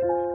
you.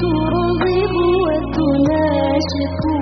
ترغب وتناشق.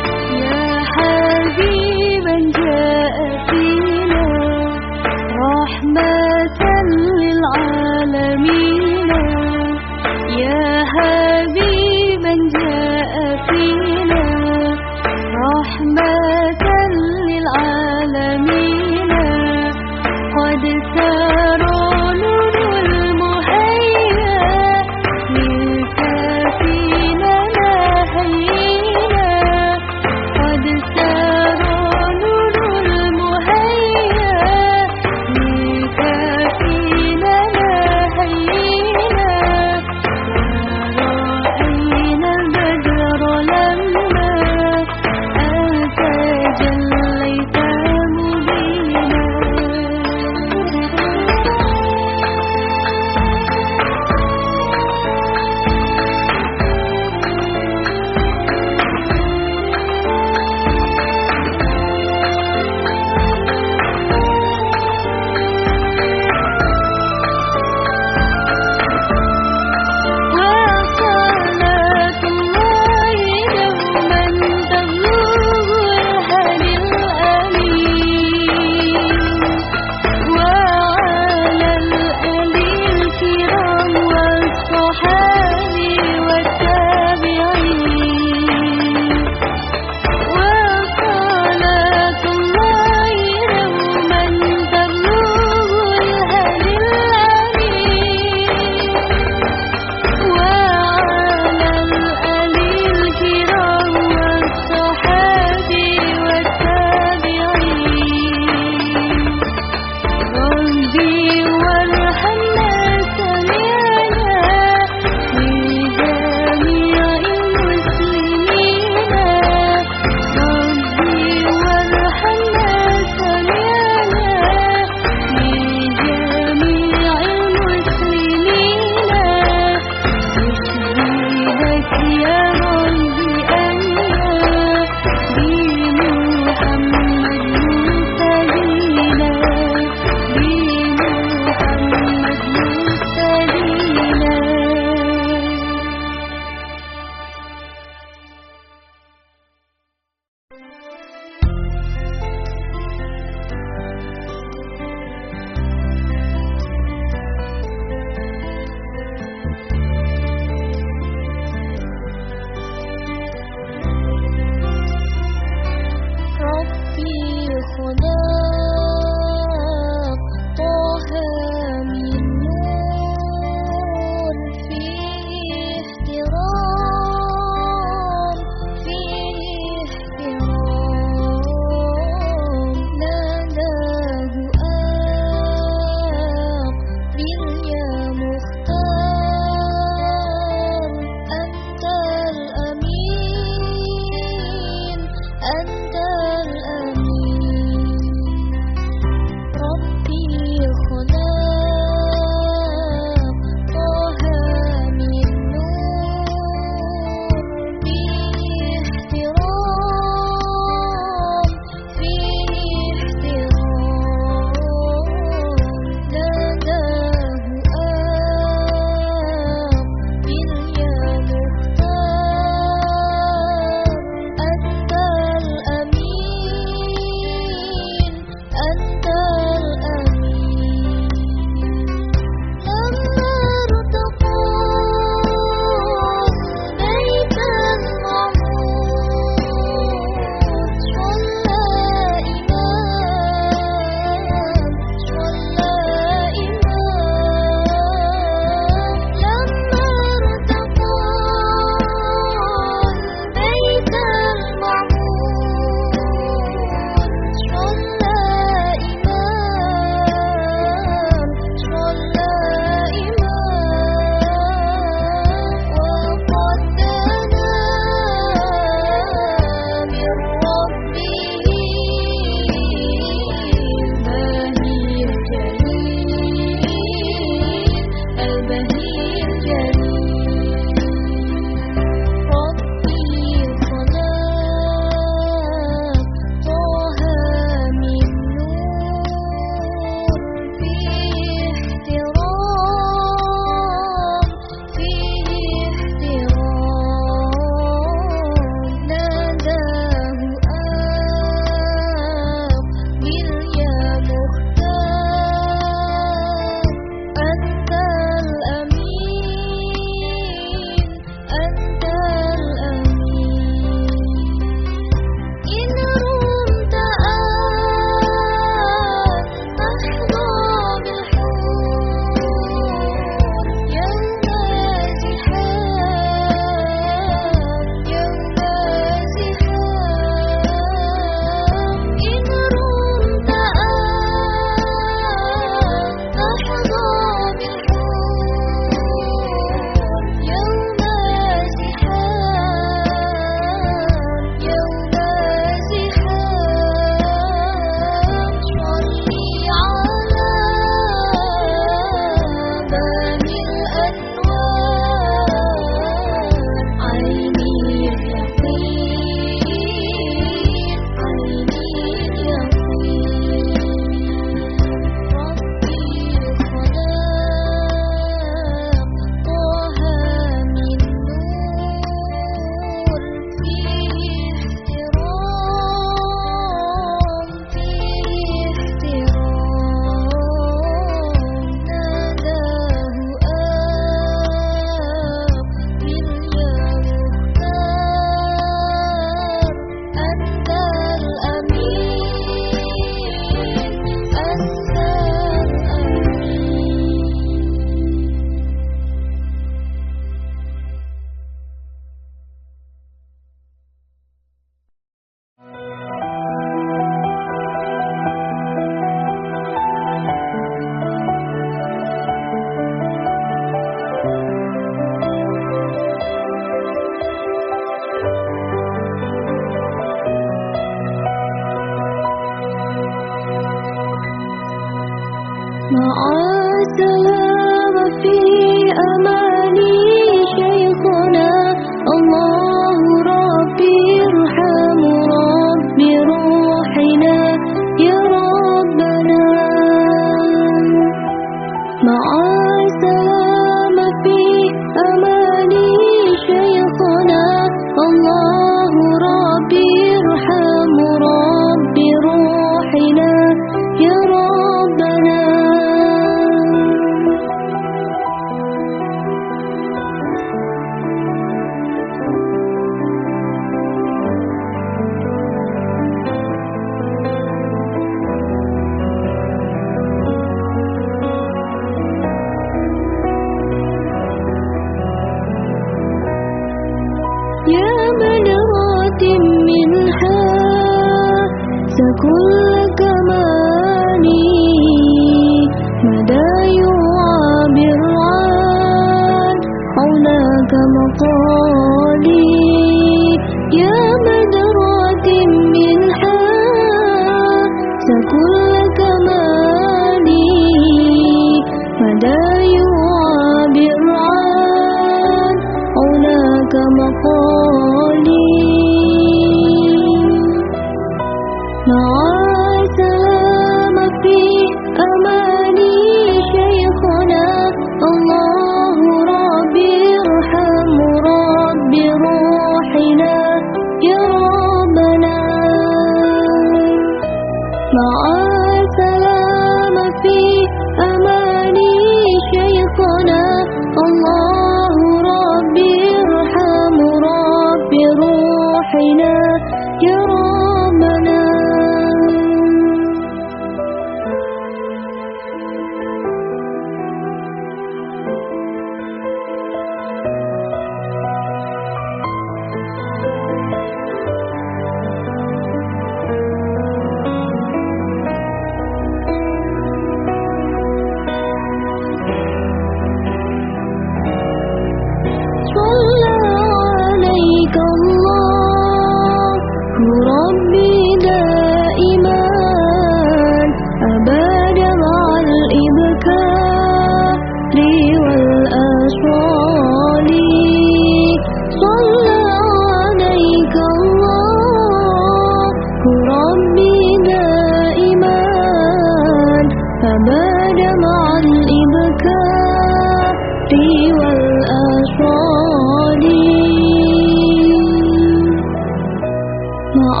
مع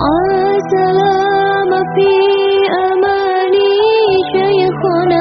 السلامة في أماني شيخنا.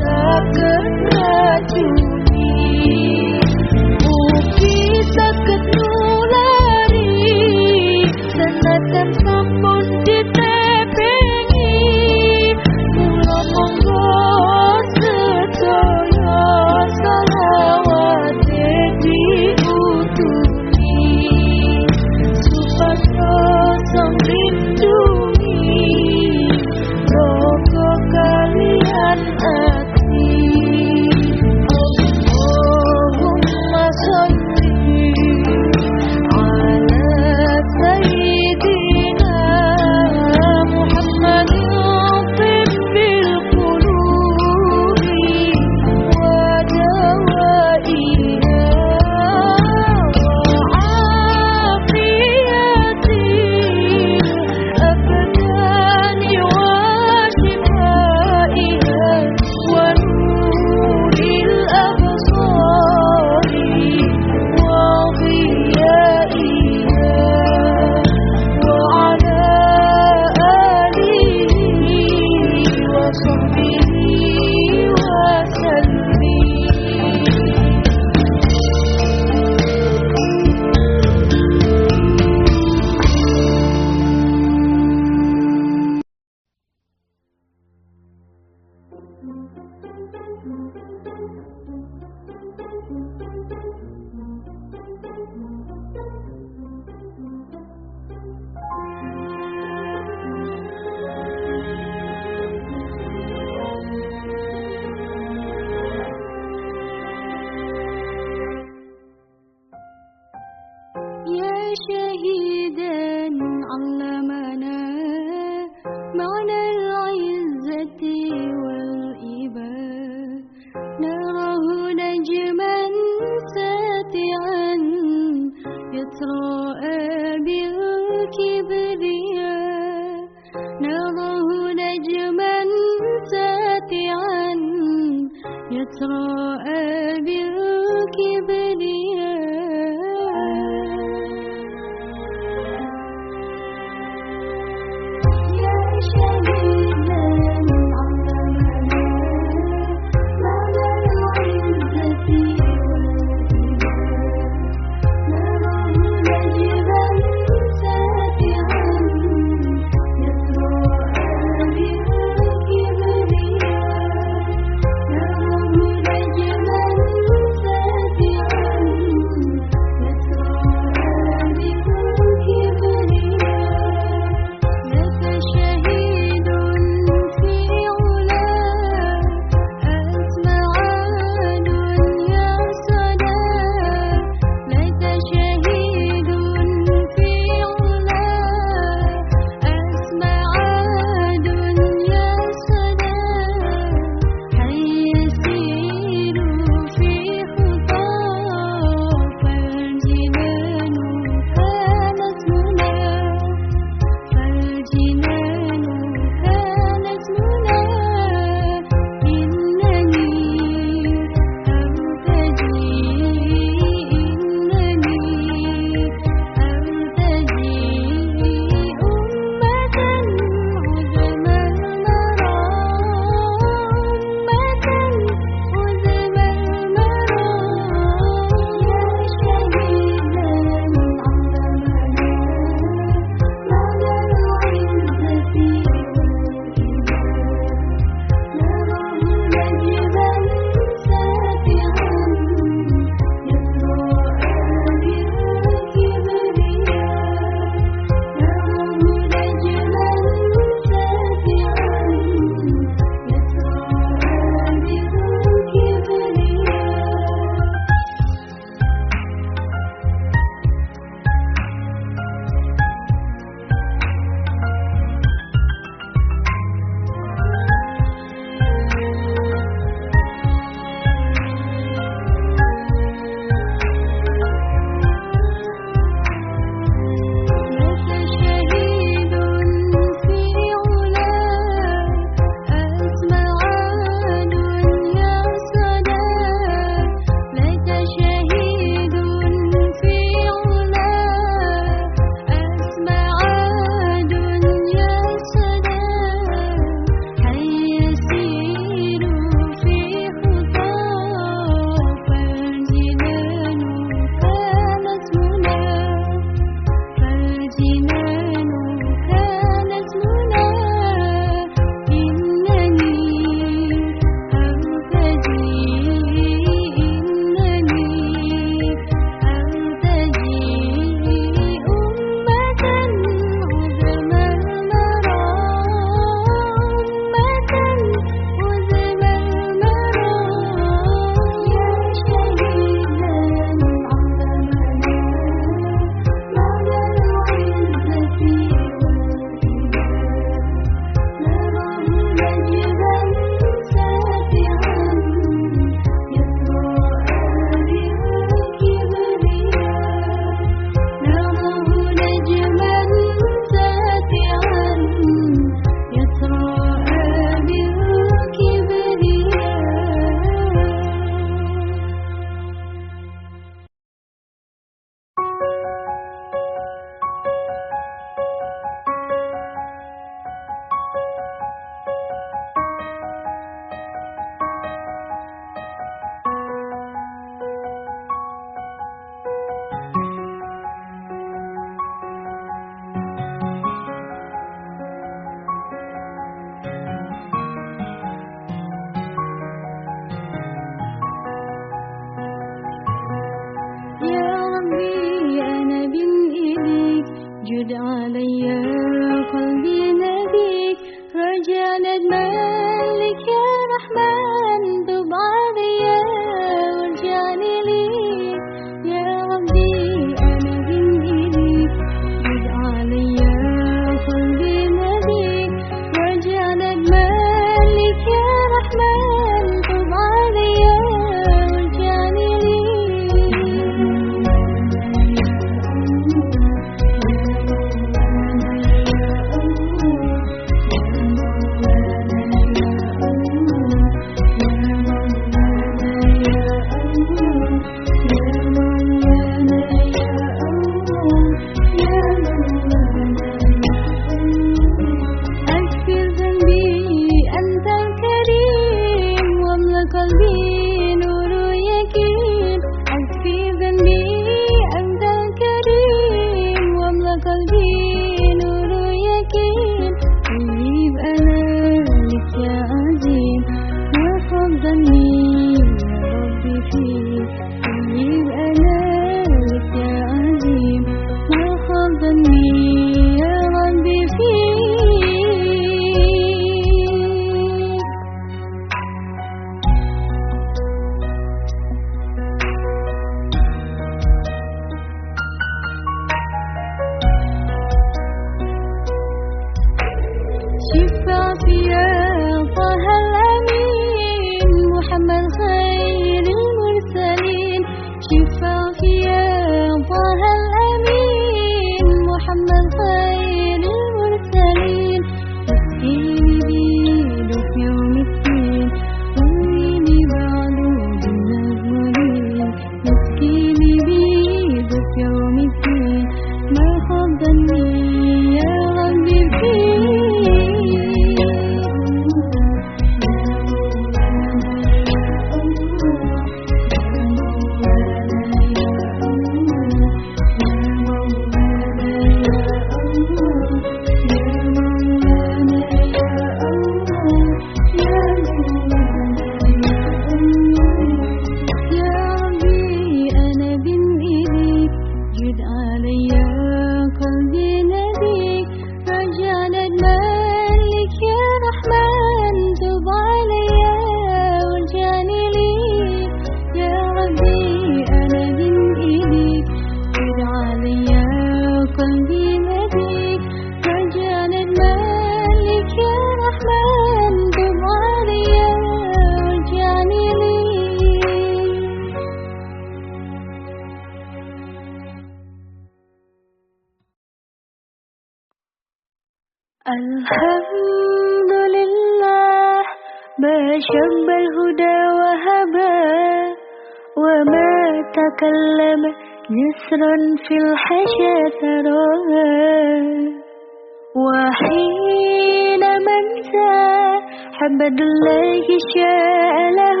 حمد الله شاء له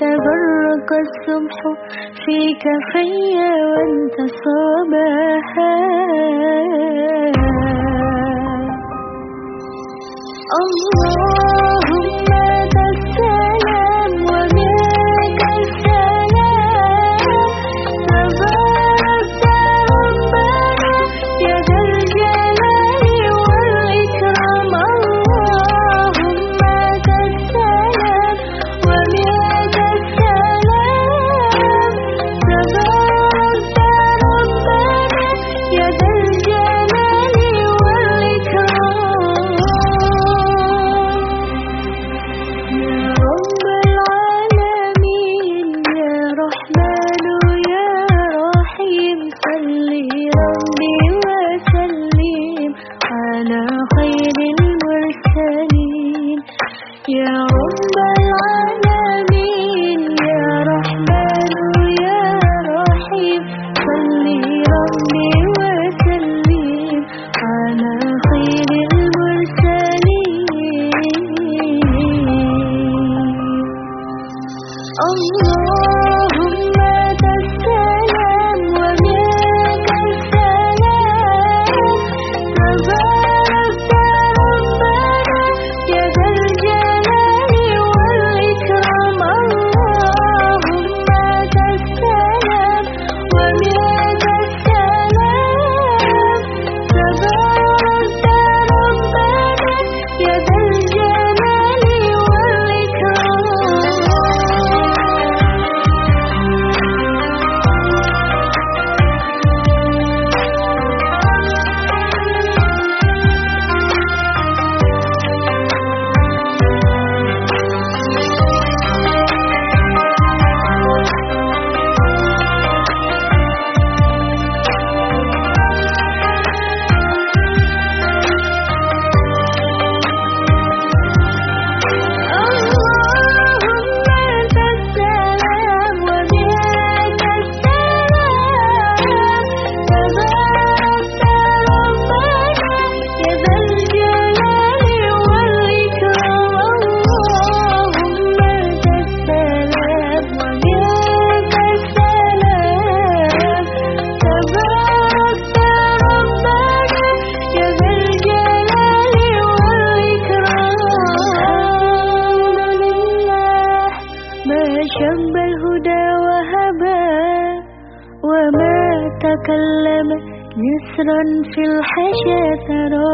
تبرك الصبح فيك خي وأنت صباحا. الله. شب الهدى وهبا وما تكلم نسرا في الحشا ثرى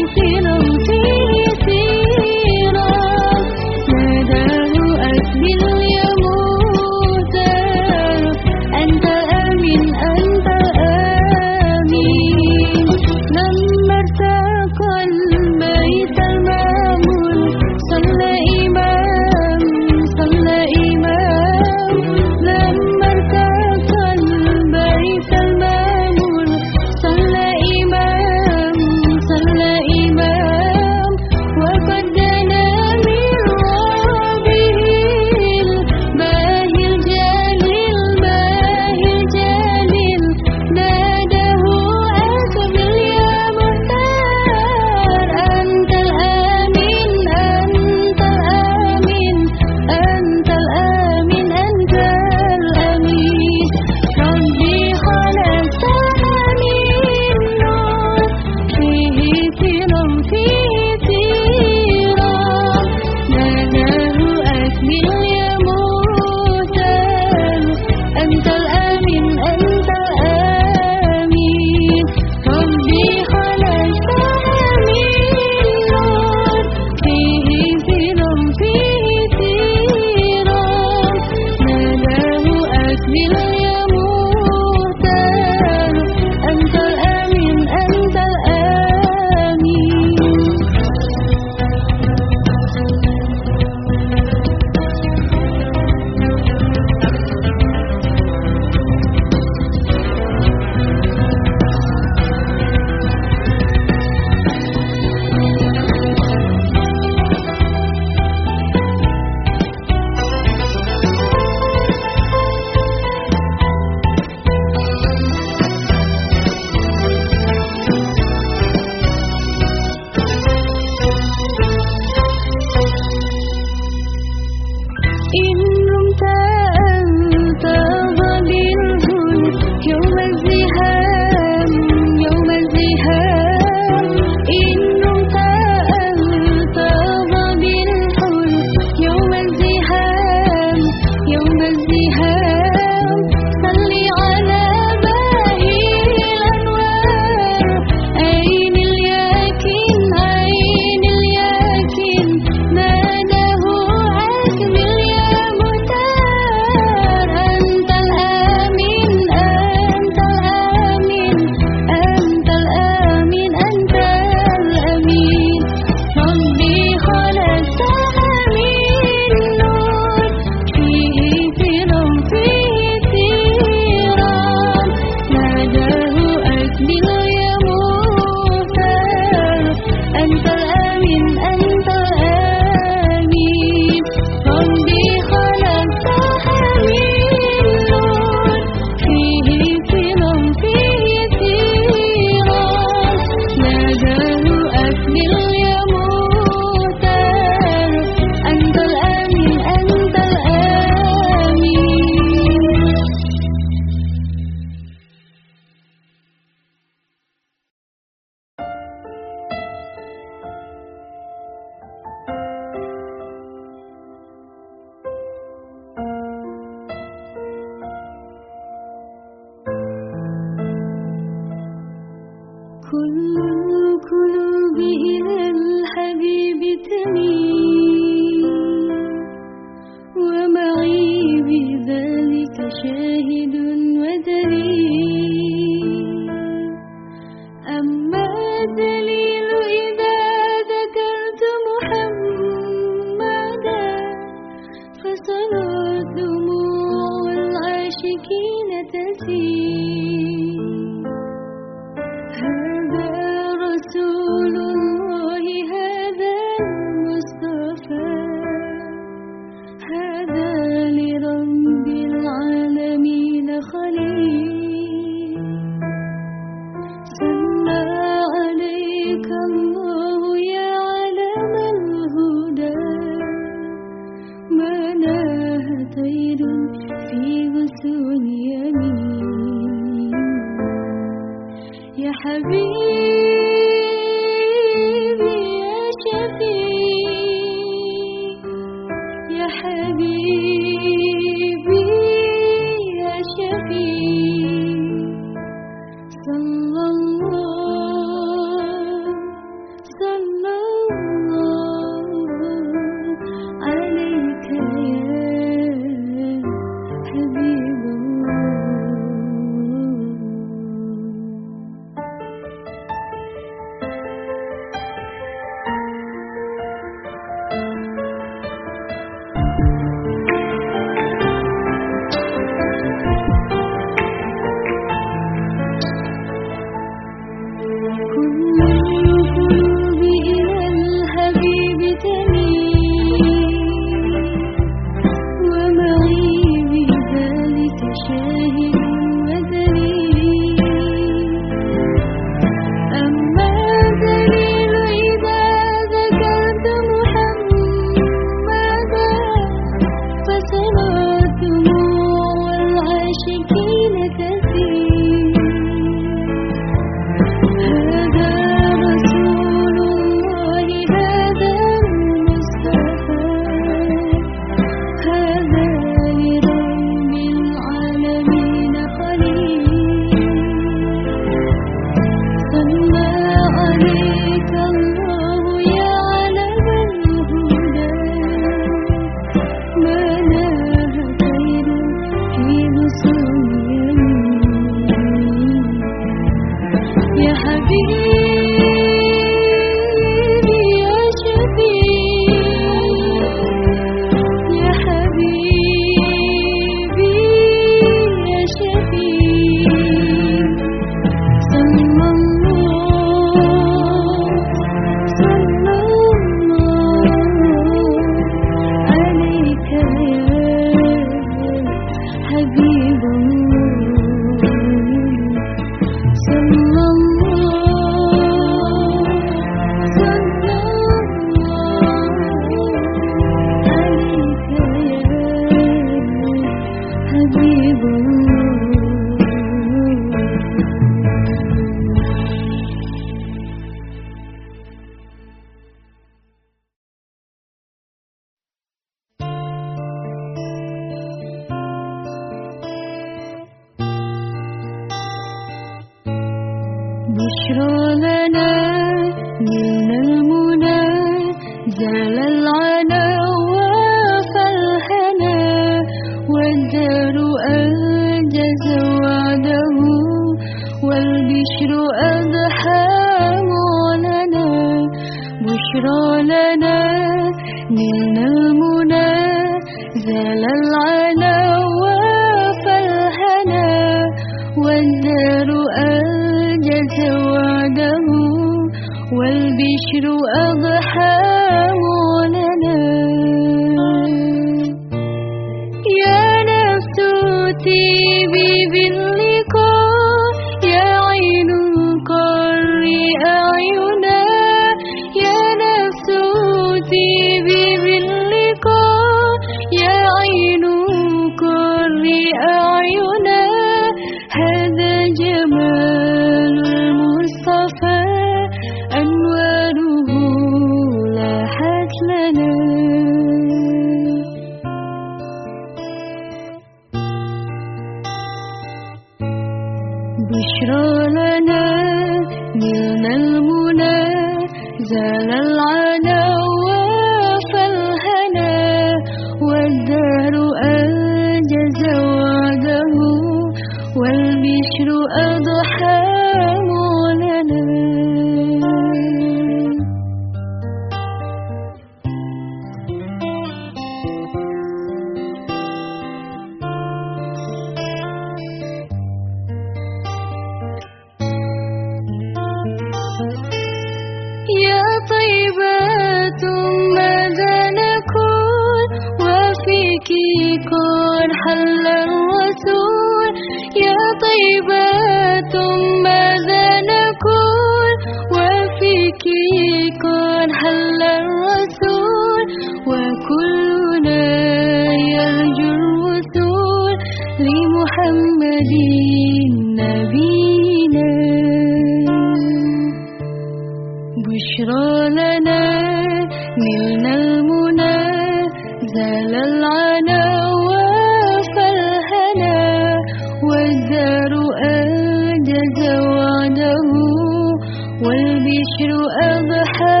والبشر أضحى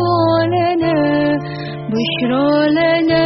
معلنا بشرى لنا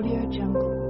Audio Jungle.